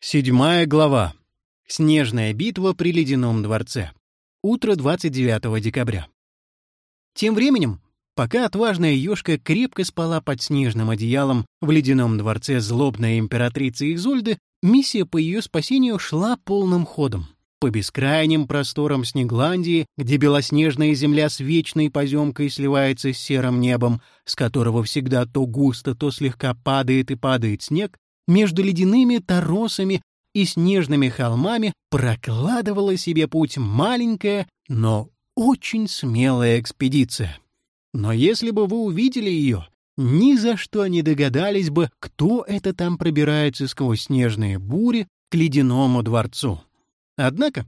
Седьмая глава. Снежная битва при Ледяном дворце. Утро 29 декабря. Тем временем, пока отважная ёшка крепко спала под снежным одеялом в Ледяном дворце злобной императрицы Изольды, миссия по ее спасению шла полным ходом. По бескрайним просторам Снегландии, где белоснежная земля с вечной поземкой сливается с серым небом, с которого всегда то густо, то слегка падает и падает снег, между ледяными торосами и снежными холмами прокладывала себе путь маленькая, но очень смелая экспедиция. Но если бы вы увидели ее, ни за что не догадались бы, кто это там пробирается сквозь снежные бури к ледяному дворцу. Однако,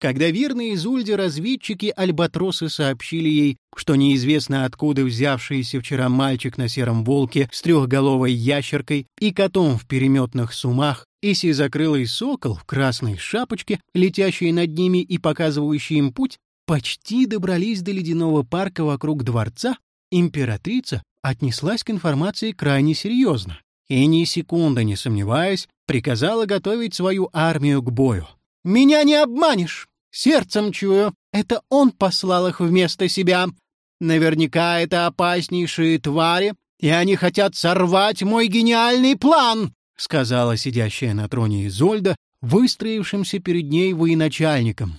когда верные Изульде разведчики Альбатросы сообщили ей, что неизвестно откуда взявшийся вчера мальчик на сером волке с трехголовой ящеркой и котом в переметных сумах и сизокрылый сокол в красной шапочке, летящий над ними и показывающий им путь, почти добрались до ледяного парка вокруг дворца, императрица отнеслась к информации крайне серьезно и, ни секунды не сомневаясь, приказала готовить свою армию к бою. «Меня не обманешь! Сердцем чую, это он послал их вместо себя. Наверняка это опаснейшие твари, и они хотят сорвать мой гениальный план!» — сказала сидящая на троне Изольда, выстроившимся перед ней военачальником.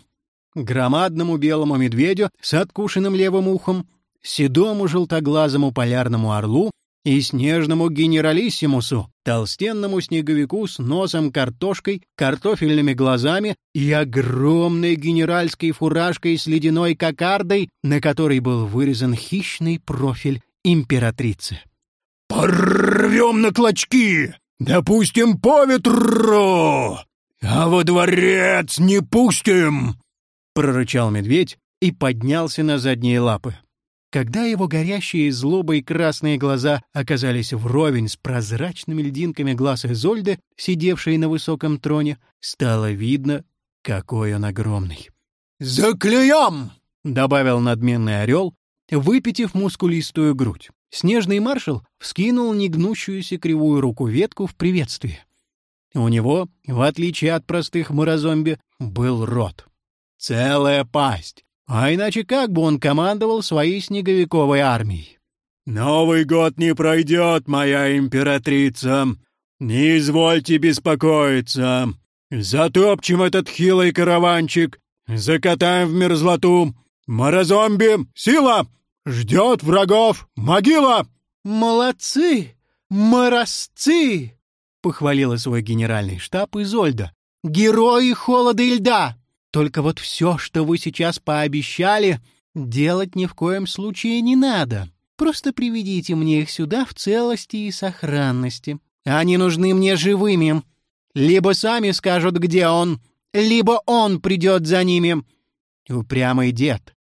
Громадному белому медведю с откушенным левым ухом, седому желтоглазому полярному орлу и снежному генералиссимусу, толстенному снеговику с носом картошкой, картофельными глазами и огромной генеральской фуражкой с ледяной кокардой, на которой был вырезан хищный профиль императрицы. «Порвем на клочки! Допустим по ветру! А во дворец не пустим!» — прорычал медведь и поднялся на задние лапы. Когда его горящие злобой красные глаза оказались вровень с прозрачными льдинками глаз Изольды, сидевшей на высоком троне, стало видно, какой он огромный. «Заклеем!» — добавил надменный орел, выпитив мускулистую грудь. Снежный маршал вскинул негнущуюся кривую руку ветку в приветствии. У него, в отличие от простых морозомби, был рот. Целая пасть, а иначе как бы он командовал своей снеговиковой армией? «Новый год не пройдет, моя императрица. Не извольте беспокоиться. Затопчем этот хилый караванчик, закатаем в мерзлоту. Морозомби, сила! Ждет врагов могила!» «Молодцы! Морозцы!» — похвалила свой генеральный штаб Изольда. «Герои холода и льда! Только вот все, что вы сейчас пообещали, делать ни в коем случае не надо. Просто приведите мне их сюда в целости и сохранности. Они нужны мне живыми. Либо сами скажут, где он, либо он придет за ними. Упрямый дед.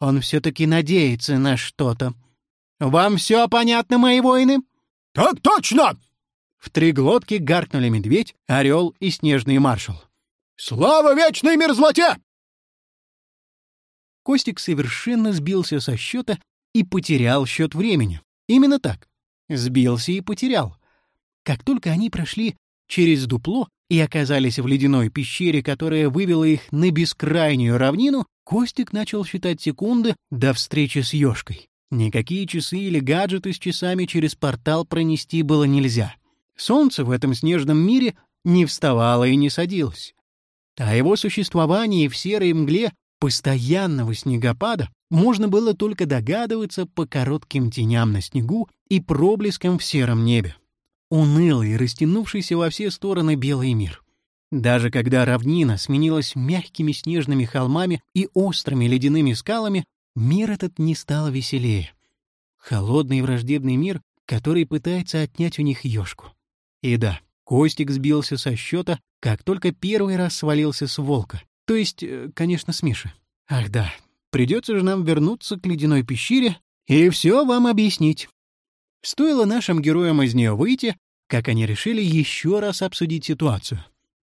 Он все-таки надеется на что-то. Вам все понятно, мои воины? — Так точно! В три глотки гаркнули медведь, орел и снежный маршал. Слава вечной мерзлоте!» Костик совершенно сбился со счета и потерял счет времени. Именно так. Сбился и потерял. Как только они прошли через дупло и оказались в ледяной пещере, которая вывела их на бескрайнюю равнину, Костик начал считать секунды до встречи с ёшкой. Никакие часы или гаджеты с часами через портал пронести было нельзя. Солнце в этом снежном мире не вставало и не садилось. О его существовании в серой мгле постоянного снегопада можно было только догадываться по коротким теням на снегу и проблескам в сером небе. Унылый, растянувшийся во все стороны белый мир. Даже когда равнина сменилась мягкими снежными холмами и острыми ледяными скалами, мир этот не стал веселее. Холодный и враждебный мир, который пытается отнять у них ёшку. И да, Костик сбился со счета, как только первый раз свалился с волка. То есть, э, конечно, с Миши. Ах да, придется же нам вернуться к ледяной пещере и все вам объяснить. Стоило нашим героям из нее выйти, как они решили еще раз обсудить ситуацию.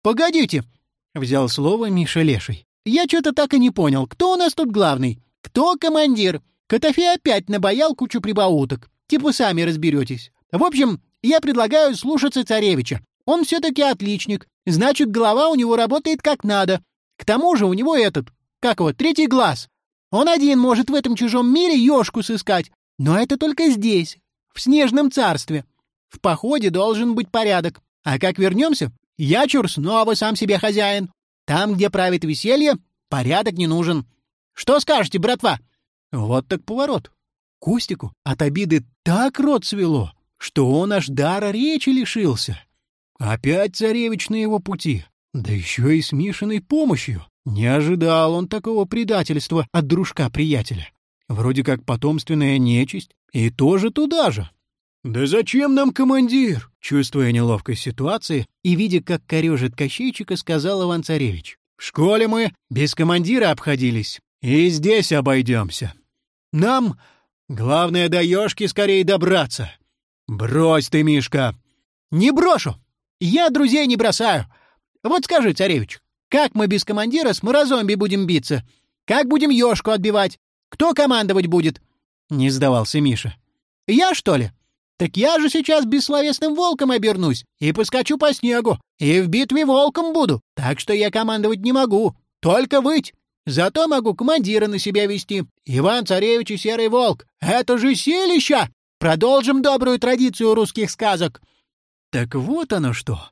«Погодите!» — взял слово Миша Леший. «Я что-то так и не понял, кто у нас тут главный? Кто командир? Котофей опять набоял кучу прибауток. Типа сами разберетесь. В общем, я предлагаю слушаться царевича. Он все-таки отличник. Значит, голова у него работает как надо. К тому же у него этот, как его, третий глаз. Он один может в этом чужом мире ешку сыскать. Но это только здесь, в снежном царстве. В походе должен быть порядок. А как вернемся, я чур снова сам себе хозяин. Там, где правит веселье, порядок не нужен. Что скажете, братва? Вот так поворот. Кустику от обиды так рот свело, что он аж дара речи лишился. Опять царевич на его пути, да еще и с Мишиной помощью. Не ожидал он такого предательства от дружка-приятеля. Вроде как потомственная нечисть, и тоже туда же. «Да зачем нам командир?» Чувствуя неловкость ситуации и видя, как корежит Кощейчика, сказал Иван-Царевич. «В школе мы без командира обходились, и здесь обойдемся. Нам главное до ёшки скорее добраться. Брось ты, Мишка!» «Не брошу! Я друзей не бросаю! Вот скажи, царевич, как мы без командира с морозомби будем биться? Как будем ёшку отбивать? Кто командовать будет?» Не сдавался Миша. «Я, что ли?» Так я же сейчас бессловесным волком обернусь и поскочу по снегу, и в битве волком буду, так что я командовать не могу, только выть. Зато могу командира на себя вести. Иван-царевич и серый волк. Это же силища! Продолжим добрую традицию русских сказок. Так вот оно что.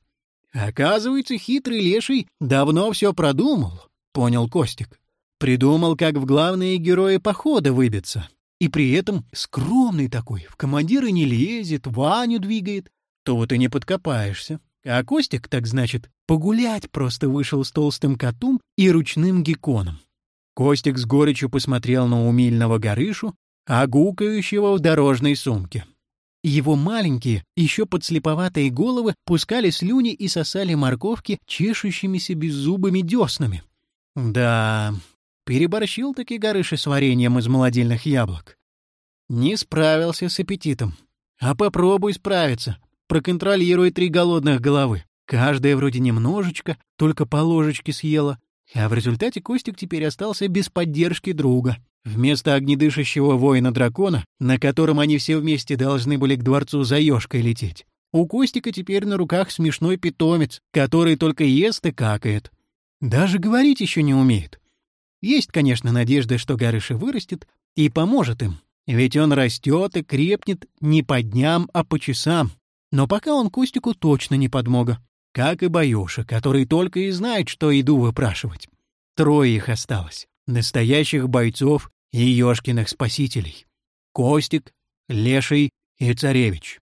Оказывается, хитрый леший давно все продумал, понял Костик. Придумал, как в главные герои похода выбиться. И при этом скромный такой, в командиры не лезет, Ваню двигает. То вот и не подкопаешься. А Костик, так значит, погулять просто вышел с толстым котом и ручным гекконом. Костик с горечью посмотрел на умильного горышу, а гукающего в дорожной сумке. Его маленькие, еще подслеповатые головы пускали слюни и сосали морковки чешущимися беззубыми деснами. Да, Переборщил таки Горыши с вареньем из молодильных яблок. Не справился с аппетитом. А попробуй справиться. Проконтролируй три голодных головы. Каждая вроде немножечко, только по ложечке съела. А в результате Костик теперь остался без поддержки друга. Вместо огнедышащего воина-дракона, на котором они все вместе должны были к дворцу за ёшкой лететь, у Костика теперь на руках смешной питомец, который только ест и какает. Даже говорить еще не умеет. Есть, конечно, надежда, что Гарыша вырастет и поможет им, ведь он растет и крепнет не по дням, а по часам. Но пока он Костику точно не подмога, как и Баюша, который только и знает, что еду выпрашивать. Трое их осталось, настоящих бойцов и Ёшкиных спасителей. Костик, Леший и Царевич.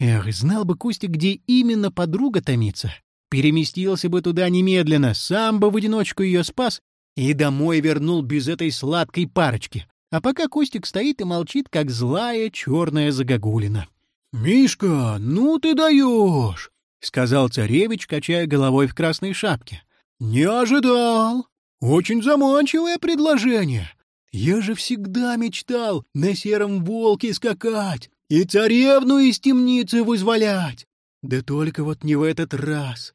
Эх, знал бы Костик, где именно подруга томится. Переместился бы туда немедленно, сам бы в одиночку ее спас и домой вернул без этой сладкой парочки. А пока Костик стоит и молчит, как злая черная загогулина. «Мишка, ну ты даешь!» — сказал царевич, качая головой в красной шапке. «Не ожидал! Очень заманчивое предложение! Я же всегда мечтал на сером волке скакать и царевну из темницы вызволять! Да только вот не в этот раз!»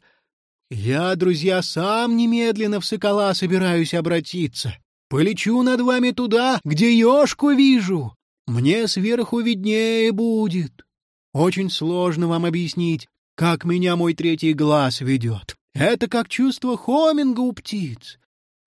Я, друзья, сам немедленно в сокола собираюсь обратиться. Полечу над вами туда, где ёшку вижу. Мне сверху виднее будет. Очень сложно вам объяснить, как меня мой третий глаз ведет. Это как чувство хоминга у птиц.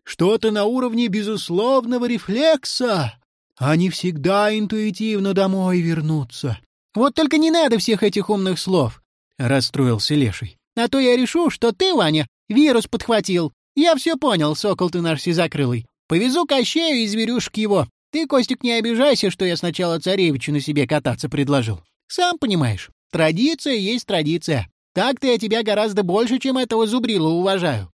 Что-то на уровне безусловного рефлекса. Они всегда интуитивно домой вернутся. Вот только не надо всех этих умных слов, — расстроился Леший. А то я решу, что ты, Ваня, вирус подхватил. Я все понял, сокол ты наш сизакрылый. Повезу Кощею и зверюшек его. Ты, Костик, не обижайся, что я сначала царевичу на себе кататься предложил. Сам понимаешь, традиция есть традиция. Так-то я тебя гораздо больше, чем этого зубрила уважаю.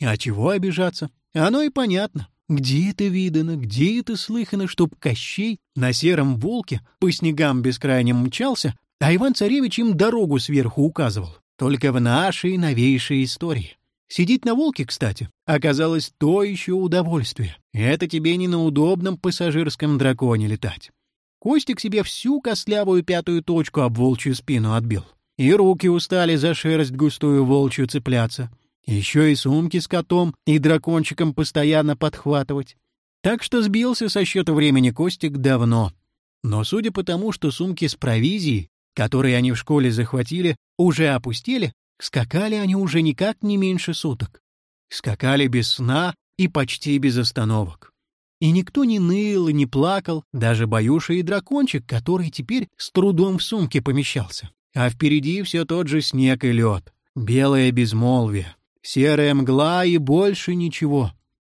А чего обижаться? Оно и понятно. Где это видано, где это слыхано, чтоб Кощей на сером волке по снегам бескрайним мчался, а Иван-царевич им дорогу сверху указывал? Только в нашей новейшей истории. Сидеть на волке, кстати, оказалось то еще удовольствие. Это тебе не на удобном пассажирском драконе летать. Костик себе всю костлявую пятую точку об волчью спину отбил. И руки устали за шерсть густую волчью цепляться. Еще и сумки с котом и дракончиком постоянно подхватывать. Так что сбился со счета времени Костик давно. Но судя по тому, что сумки с провизией которые они в школе захватили, уже опустили, скакали они уже никак не меньше суток. Скакали без сна и почти без остановок. И никто не ныл и не плакал, даже Баюша и дракончик, который теперь с трудом в сумке помещался. А впереди все тот же снег и лед, белое безмолвие, серая мгла и больше ничего.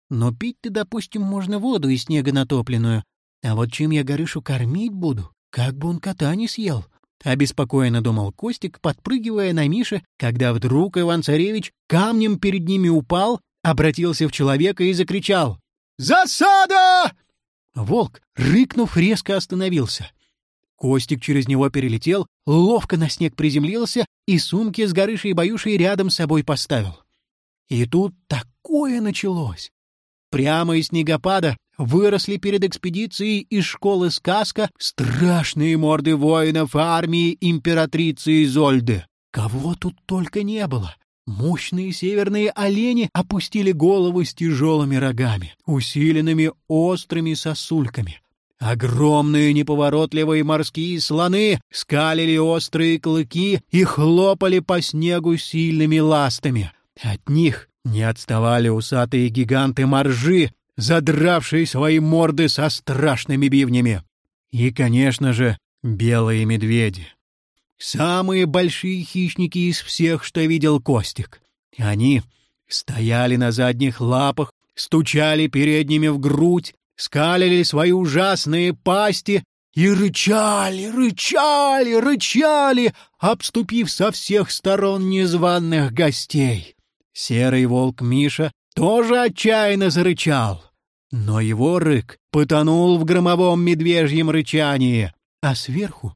Но пить-то, допустим, можно воду из снега натопленную. А вот чем я Горышу кормить буду? Как бы он кота не съел? Обеспокоенно думал Костик, подпрыгивая на Мише, когда вдруг Иван-Царевич камнем перед ними упал, обратился в человека и закричал. «Засада!» Волк, рыкнув, резко остановился. Костик через него перелетел, ловко на снег приземлился и сумки с Горышей и Баюшей рядом с собой поставил. И тут такое началось. Прямо из снегопада выросли перед экспедицией из школы сказка страшные морды воинов армии императрицы Изольды. Кого тут только не было. Мощные северные олени опустили голову с тяжелыми рогами, усиленными острыми сосульками. Огромные неповоротливые морские слоны скалили острые клыки и хлопали по снегу сильными ластами. От них не отставали усатые гиганты-моржи, задравшие свои морды со страшными бивнями. И, конечно же, белые медведи. Самые большие хищники из всех, что видел Костик. Они стояли на задних лапах, стучали передними в грудь, скалили свои ужасные пасти и рычали, рычали, рычали, обступив со всех сторон незваных гостей. Серый волк Миша тоже отчаянно зарычал, но его рык потонул в громовом медвежьем рычании, а сверху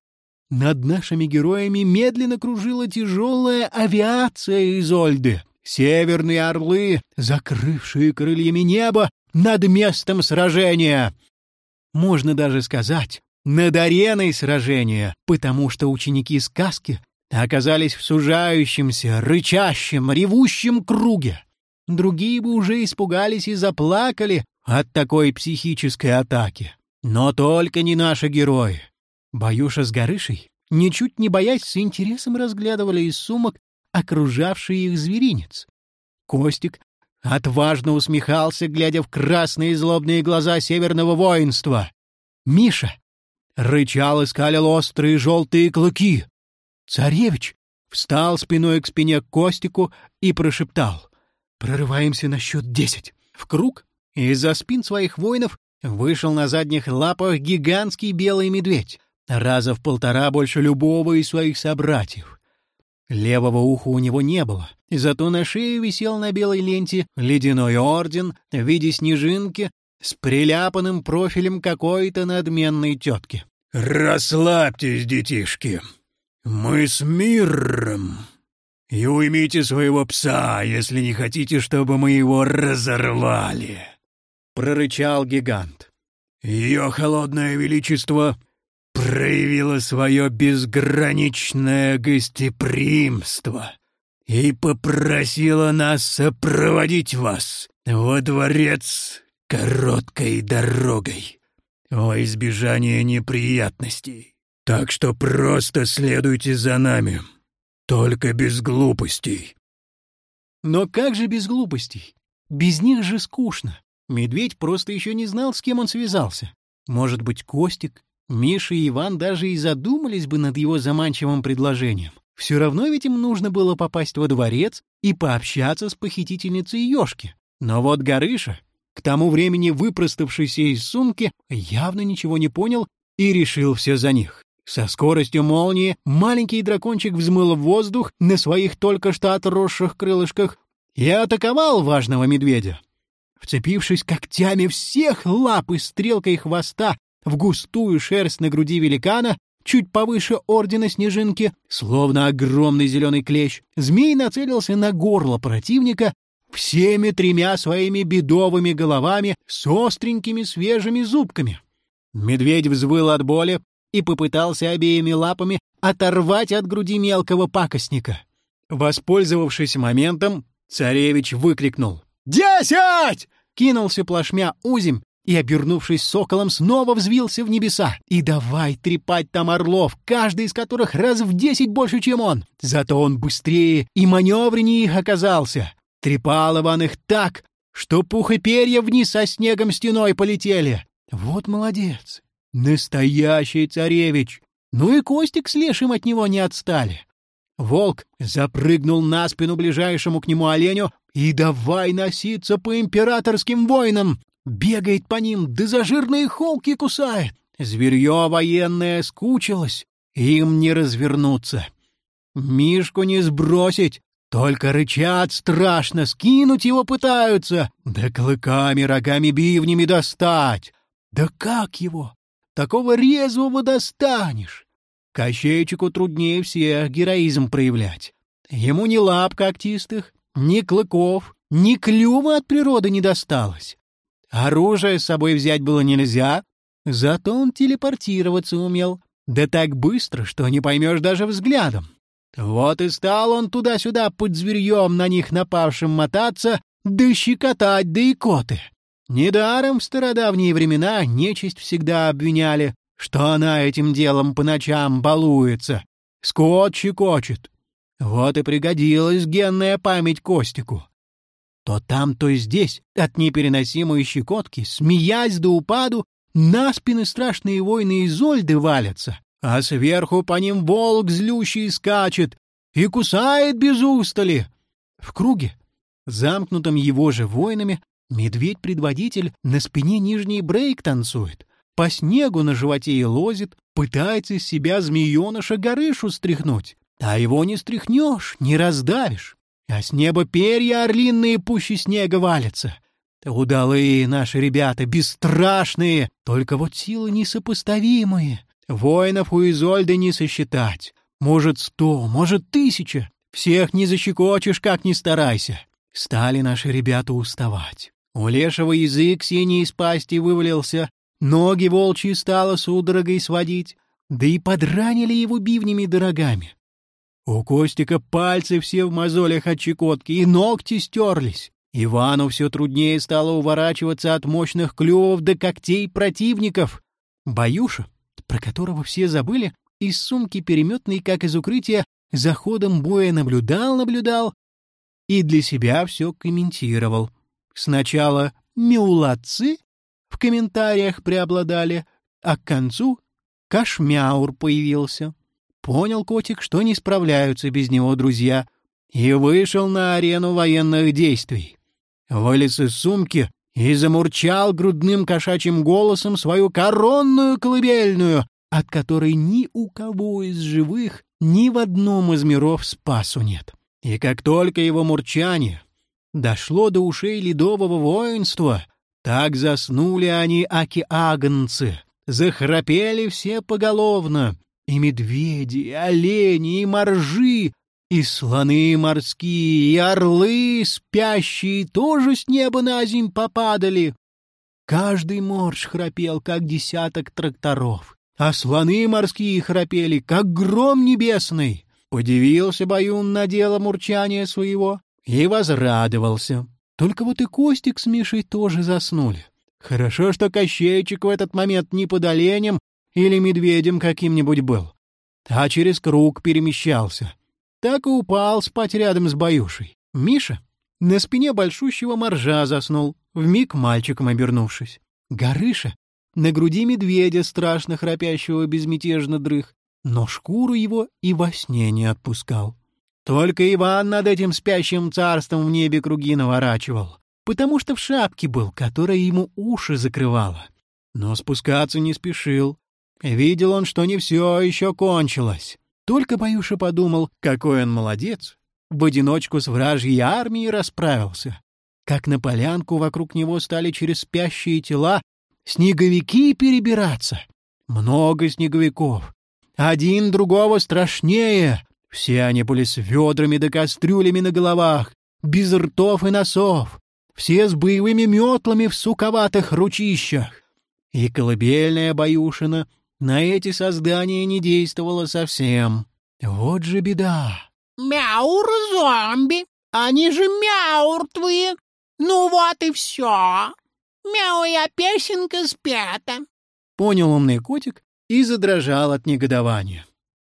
над нашими героями медленно кружила тяжелая авиация Изольды. Северные орлы, закрывшие крыльями небо над местом сражения. Можно даже сказать, над ареной сражения, потому что ученики сказки оказались в сужающемся, рычащем, ревущем круге. Другие бы уже испугались и заплакали от такой психической атаки. Но только не наши герои. Баюша с Горышей, ничуть не боясь, с интересом разглядывали из сумок окружавший их зверинец. Костик отважно усмехался, глядя в красные злобные глаза северного воинства. Миша рычал и скалил острые желтые клыки. Царевич встал спиной к спине Костику и прошептал. «Прорываемся на счет десять». В круг из-за спин своих воинов вышел на задних лапах гигантский белый медведь раза в полтора больше любого из своих собратьев. Левого уха у него не было, зато на шее висел на белой ленте ледяной орден в виде снежинки с приляпанным профилем какой-то надменной тетки. «Расслабьтесь, детишки, мы с миром. И уймите своего пса, если не хотите, чтобы мы его разорвали», — прорычал гигант. «Ее холодное величество проявила свое безграничное гостеприимство и попросила нас сопроводить вас во дворец короткой дорогой во избежание неприятностей. Так что просто следуйте за нами, только без глупостей». Но как же без глупостей? Без них же скучно. Медведь просто еще не знал, с кем он связался. Может быть, Костик Миша и Иван даже и задумались бы над его заманчивым предложением. Все равно ведь им нужно было попасть во дворец и пообщаться с похитительницей Ёшки. Но вот Горыша, к тому времени выпроставшийся из сумки, явно ничего не понял и решил все за них. Со скоростью молнии маленький дракончик взмыл в воздух на своих только что отросших крылышках и атаковал важного медведя. Вцепившись когтями всех лап и стрелкой хвоста в густую шерсть на груди великана, чуть повыше ордена снежинки, словно огромный зеленый клещ, змей нацелился на горло противника всеми тремя своими бедовыми головами с остренькими свежими зубками. Медведь взвыл от боли и попытался обеими лапами оторвать от груди мелкого пакостника. Воспользовавшись моментом, царевич выкрикнул «Десять!» кинулся плашмя узим и, обернувшись соколом, снова взвился в небеса. И давай трепать там орлов, каждый из которых раз в десять больше, чем он. Зато он быстрее и маневреннее их оказался. Трепал Иван их так, что пух и перья вниз со снегом стеной полетели. Вот молодец. Настоящий царевич. Ну и Костик с Лешим от него не отстали. Волк запрыгнул на спину ближайшему к нему оленю и давай носиться по императорским воинам. Бегает по ним, да за жирные холки кусает. Зверье военное скучилось, им не развернуться. Мишку не сбросить, только рычат страшно, скинуть его пытаются, да клыками, рогами, бивнями достать. Да как его? Такого резвого достанешь. Кощейчику труднее всех героизм проявлять. Ему ни лап когтистых, ни клыков, ни клюва от природы не досталось. Оружие с собой взять было нельзя, зато он телепортироваться умел. Да так быстро, что не поймешь даже взглядом. Вот и стал он туда-сюда под зверьем на них напавшим мотаться, да щекотать, да и коты. Недаром в стародавние времена нечисть всегда обвиняли, что она этим делом по ночам балуется, скот щекочет. Вот и пригодилась генная память Костику. То там, то здесь от непереносимой щекотки, смеясь до упаду, на спины страшные войны Изольды валятся, а сверху по ним волк злющий скачет и кусает без устали. В круге, замкнутом его же воинами, Медведь-предводитель на спине нижний брейк танцует, по снегу на животе и лозит, пытается из себя змееныша горышу стряхнуть. А его не стряхнешь, не раздавишь. А с неба перья орлиные пуще снега валятся. Удалые наши ребята, бесстрашные, только вот силы несопоставимые. Воинов у Изольды не сосчитать. Может, сто, может, тысяча. Всех не защекочешь, как ни старайся. Стали наши ребята уставать. У лешего язык синий из пасти вывалился, ноги волчьи стало судорогой сводить, да и подранили его бивнями дорогами. У Костика пальцы все в мозолях от чекотки, и ногти стерлись. Ивану все труднее стало уворачиваться от мощных клювов до когтей противников. Баюша, про которого все забыли, из сумки переметной, как из укрытия, за ходом боя наблюдал-наблюдал и для себя все комментировал — Сначала «мяулацы» в комментариях преобладали, а к концу «кашмяур» появился. Понял котик, что не справляются без него друзья, и вышел на арену военных действий. Вылез из сумки и замурчал грудным кошачьим голосом свою коронную колыбельную, от которой ни у кого из живых ни в одном из миров спасу нет. И как только его мурчание дошло до ушей ледового воинства. Так заснули они океагнцы, захрапели все поголовно, и медведи, и олени, и моржи, и слоны морские, и орлы спящие тоже с неба на земь попадали. Каждый морж храпел, как десяток тракторов, а слоны морские храпели, как гром небесный. Удивился Баюн на дело мурчания своего, и возрадовался. Только вот и Костик с Мишей тоже заснули. Хорошо, что Кощейчик в этот момент не под оленем или медведем каким-нибудь был, а через круг перемещался. Так и упал спать рядом с Баюшей. Миша на спине большущего моржа заснул, вмиг мальчиком обернувшись. Горыша на груди медведя, страшно храпящего безмятежно дрых, но шкуру его и во сне не отпускал. Только Иван над этим спящим царством в небе круги наворачивал, потому что в шапке был, которая ему уши закрывала. Но спускаться не спешил. Видел он, что не все еще кончилось. Только Баюша подумал, какой он молодец. В одиночку с вражьей армией расправился. Как на полянку вокруг него стали через спящие тела снеговики перебираться. Много снеговиков. Один другого страшнее, все они были с ведрами да кастрюлями на головах, без ртов и носов, все с боевыми метлами в суковатых ручищах. И колыбельная Баюшина на эти создания не действовала совсем. Вот же беда. «Мяур-зомби! Они же мяуртвые! Ну вот и все!» Мяуя песенка спята. Понял умный котик и задрожал от негодования.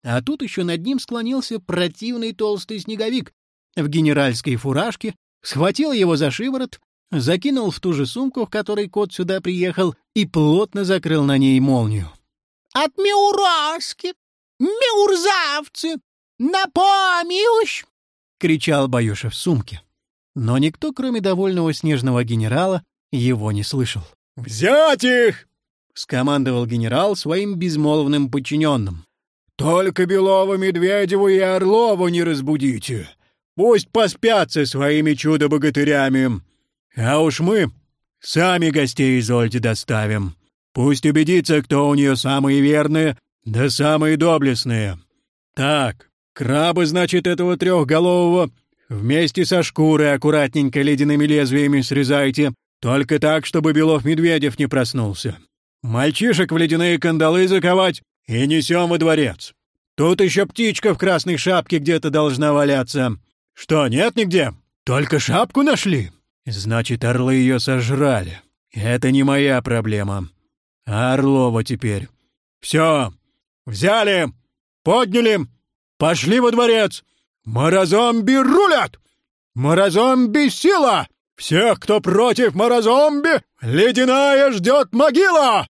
А тут еще над ним склонился противный толстый снеговик в генеральской фуражке, схватил его за шиворот, закинул в ту же сумку, в которой кот сюда приехал, и плотно закрыл на ней молнию. «От Миураски! Миурзавцы! На помощь!» — кричал Баюша в сумке. Но никто, кроме довольного снежного генерала, его не слышал. «Взять их!» — скомандовал генерал своим безмолвным подчиненным. «Только Белова, Медведеву и Орлову не разбудите. Пусть поспят со своими чудо-богатырями. А уж мы сами гостей Изольде доставим. Пусть убедится, кто у нее самые верные, да самые доблестные. Так, краба, значит, этого трехголового вместе со шкурой аккуратненько ледяными лезвиями срезайте, только так, чтобы Белов-Медведев не проснулся. Мальчишек в ледяные кандалы заковать и несем во дворец. Тут еще птичка в красной шапке где-то должна валяться. Что, нет нигде? Только шапку нашли? Значит, орлы ее сожрали. Это не моя проблема. А Орлова теперь. Все, взяли, подняли, пошли во дворец. Морозомби рулят! Морозомби сила! Всех, кто против Морозомби, ледяная ждет могила!»